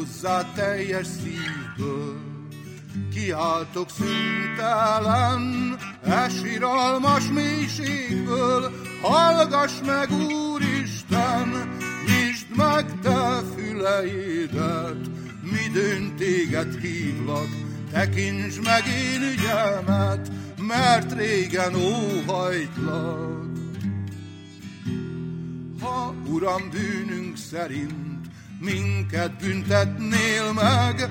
hozzá teljes szívből. Kiáltok szüntelen, esiralmas mélységből, hallgass meg, Úristen, nyisd meg te füleidet, midőn téged hívlak, tekints meg én ügyemet, mert régen óhajtlak. Ha, Uram, bűnünk szerint minket büntetnél meg,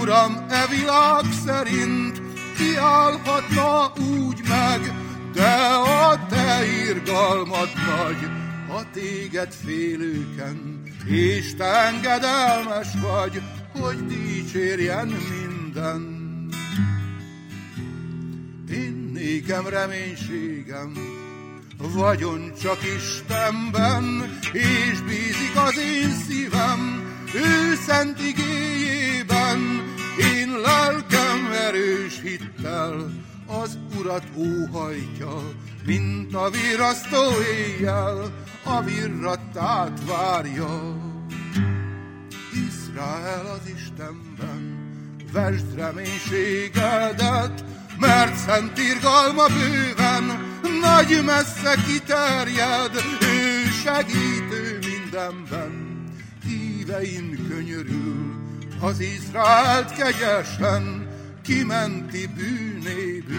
Uram, e világ szerint kiállhatna úgy meg, de a te irgalmad nagy, a téged félőken, és te engedelmes vagy, hogy dicsérjen minden. Én nékem reménységem, vagyon csak Istenben, és bízik az én szívem, ő szent igéjében, én lelkem erős hittel, az urat óhajtja, mint a virasztó éjjel, a virratát várja. Izrael az Istenben, vesd reménységedet, mert szent irgalma bőven, nagy messze kiterjed, ő segítő mindenben. Hívein könyörül, az Izraelt kegyesen, kimenti bűnéből.